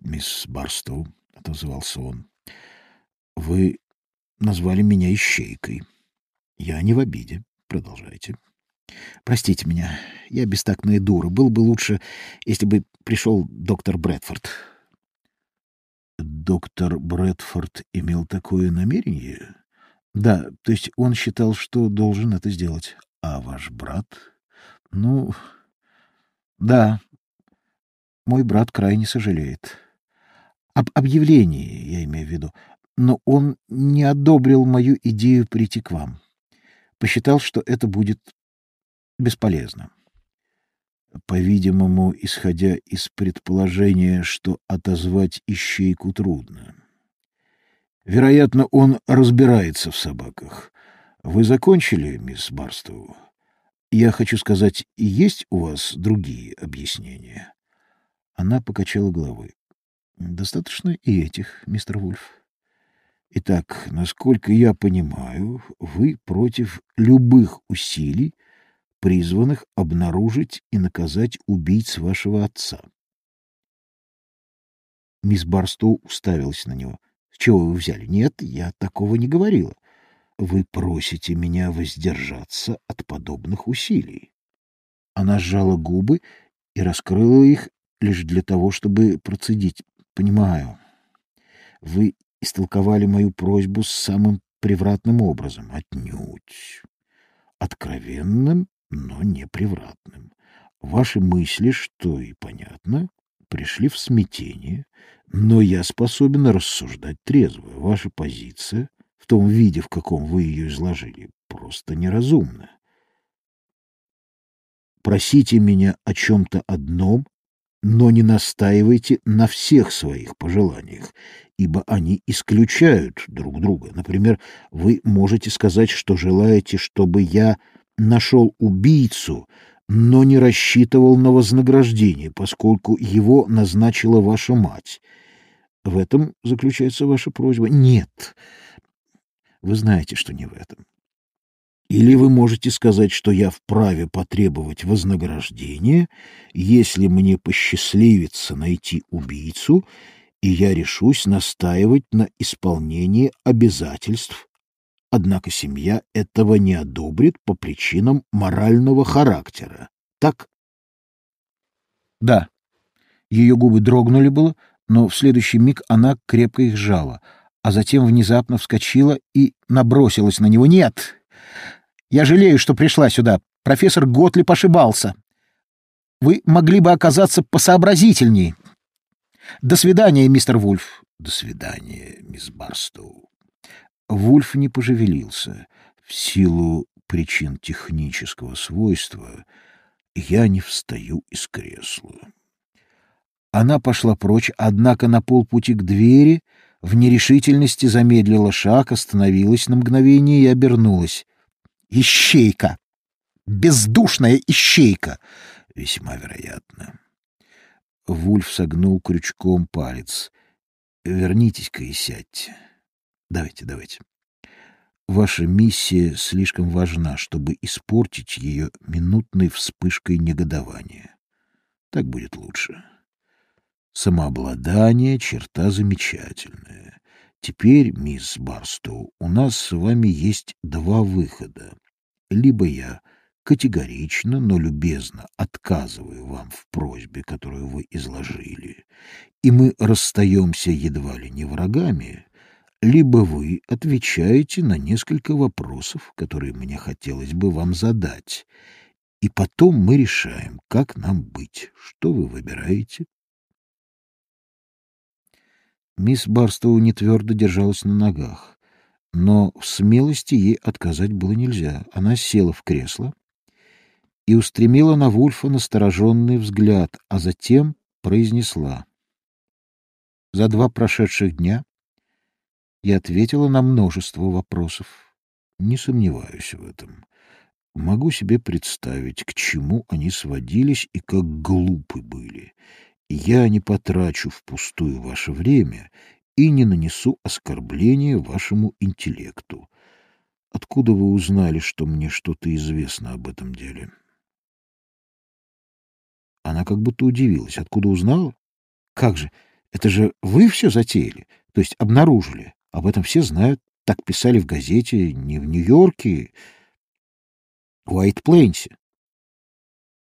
мисс Барстоу, — отозвался он. — Вы назвали меня ищейкой. Я не в обиде. Продолжайте. Простите меня, я бестактная дура. Было бы лучше, если бы пришел доктор Брэдфорд. Доктор Брэдфорд имел такое намерение? Да, то есть он считал, что должен это сделать. А ваш брат? Ну, да, мой брат крайне сожалеет. Об объявлении, я имею в виду. Но он не одобрил мою идею прийти к вам. Посчитал, что это будет бесполезно. По-видимому, исходя из предположения, что отозвать ищейку трудно. Вероятно, он разбирается в собаках. Вы закончили, мисс Барстоу? Я хочу сказать, есть у вас другие объяснения? Она покачала головой. Достаточно и этих, мистер Вульф. Итак, насколько я понимаю, вы против любых усилий, призванных обнаружить и наказать убийц вашего отца. Мисс Барстоу уставилась на него. — С чего вы взяли? — Нет, я такого не говорила. Вы просите меня воздержаться от подобных усилий. Она сжала губы и раскрыла их лишь для того, чтобы процедить. — Понимаю. Вы истолковали мою просьбу самым превратным образом. Отнюдь. Откровенным но не превратным. Ваши мысли, что и понятно, пришли в смятение, но я способен рассуждать трезво. Ваша позиция, в том виде, в каком вы ее изложили, просто неразумна. Просите меня о чем-то одном, но не настаивайте на всех своих пожеланиях, ибо они исключают друг друга. Например, вы можете сказать, что желаете, чтобы я нашел убийцу, но не рассчитывал на вознаграждение, поскольку его назначила ваша мать. В этом заключается ваша просьба? Нет. Вы знаете, что не в этом. Или вы можете сказать, что я вправе потребовать вознаграждения, если мне посчастливится найти убийцу, и я решусь настаивать на исполнении обязательств Однако семья этого не одобрит по причинам морального характера. Так? Да. Ее губы дрогнули было, но в следующий миг она крепко их сжала, а затем внезапно вскочила и набросилась на него. «Нет! Я жалею, что пришла сюда. Профессор Готлип ошибался. Вы могли бы оказаться посообразительней. До свидания, мистер Вульф». «До свидания, мисс Барстоу». Вульф не пожевелился. В силу причин технического свойства я не встаю из кресла. Она пошла прочь, однако на полпути к двери в нерешительности замедлила шаг, остановилась на мгновение и обернулась. «Ищейка! Бездушная ищейка!» «Весьма вероятно». Вульф согнул крючком палец. «Вернитесь-ка и сядьте». Давайте, давайте. Ваша миссия слишком важна, чтобы испортить ее минутной вспышкой негодования. Так будет лучше. Самообладание — черта замечательная. Теперь, мисс Барстоу, у нас с вами есть два выхода. Либо я категорично, но любезно отказываю вам в просьбе, которую вы изложили, и мы расстаемся едва ли не врагами, либо вы отвечаете на несколько вопросов, которые мне хотелось бы вам задать, и потом мы решаем, как нам быть. Что вы выбираете? Мисс Барстоу не твердо держалась на ногах, но в смелости ей отказать было нельзя. Она села в кресло и устремила на Вульфа настороженный взгляд, а затем произнесла. За два прошедших дня и ответила на множество вопросов. Не сомневаюсь в этом. Могу себе представить, к чему они сводились и как глупы были. Я не потрачу впустую ваше время и не нанесу оскорбления вашему интеллекту. Откуда вы узнали, что мне что-то известно об этом деле? Она как будто удивилась. Откуда узнала? Как же? Это же вы все затеяли, то есть обнаружили. Об этом все знают. Так писали в газете не в Нью-Йорке, в Уайт-Плейнсе.